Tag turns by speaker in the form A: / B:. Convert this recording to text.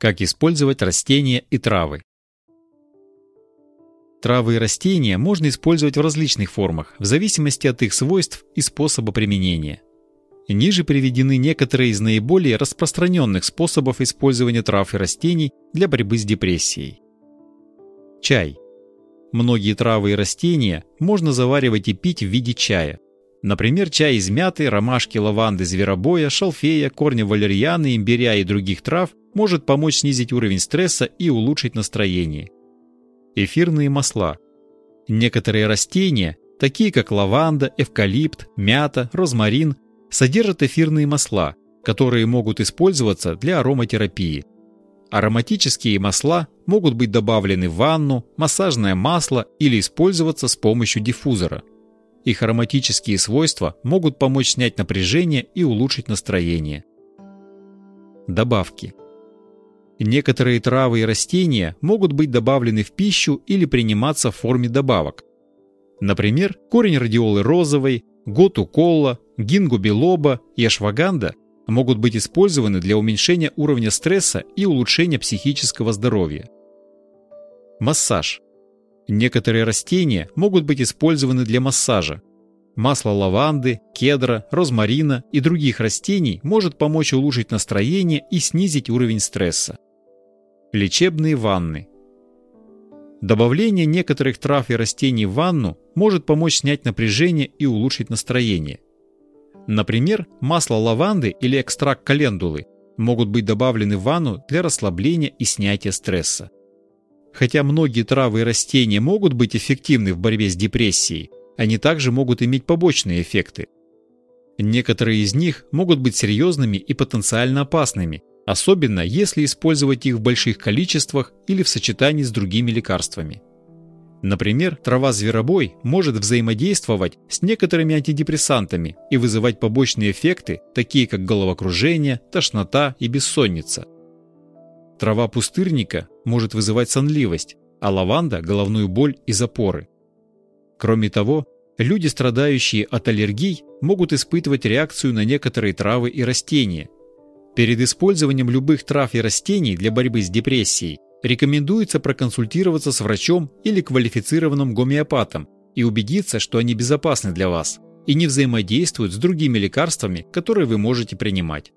A: Как использовать растения и травы? Травы и растения можно использовать в различных формах, в зависимости от их свойств и способа применения. Ниже приведены некоторые из наиболее распространенных способов использования трав и растений для борьбы с депрессией. Чай. Многие травы и растения можно заваривать и пить в виде чая. Например, чай из мяты, ромашки, лаванды, зверобоя, шалфея, корня валерьяны, имбиря и других трав может помочь снизить уровень стресса и улучшить настроение. Эфирные масла. Некоторые растения, такие как лаванда, эвкалипт, мята, розмарин, содержат эфирные масла, которые могут использоваться для ароматерапии. Ароматические масла могут быть добавлены в ванну, массажное масло или использоваться с помощью диффузора. Их ароматические свойства могут помочь снять напряжение и улучшить настроение. Добавки. Некоторые травы и растения могут быть добавлены в пищу или приниматься в форме добавок. Например, корень радиолы розовой, готу колла, гингу белоба и ашваганда могут быть использованы для уменьшения уровня стресса и улучшения психического здоровья. Массаж. Некоторые растения могут быть использованы для массажа. Масло лаванды, кедра, розмарина и других растений может помочь улучшить настроение и снизить уровень стресса. Лечебные ванны. Добавление некоторых трав и растений в ванну может помочь снять напряжение и улучшить настроение. Например, масло лаванды или экстракт календулы могут быть добавлены в ванну для расслабления и снятия стресса. Хотя многие травы и растения могут быть эффективны в борьбе с депрессией, они также могут иметь побочные эффекты. Некоторые из них могут быть серьезными и потенциально опасными, особенно если использовать их в больших количествах или в сочетании с другими лекарствами. Например, трава зверобой может взаимодействовать с некоторыми антидепрессантами и вызывать побочные эффекты, такие как головокружение, тошнота и бессонница. Трава пустырника может вызывать сонливость, а лаванда – головную боль и запоры. Кроме того, люди, страдающие от аллергий, могут испытывать реакцию на некоторые травы и растения – Перед использованием любых трав и растений для борьбы с депрессией рекомендуется проконсультироваться с врачом или квалифицированным гомеопатом и убедиться, что они безопасны для вас и не взаимодействуют с другими лекарствами, которые вы можете принимать.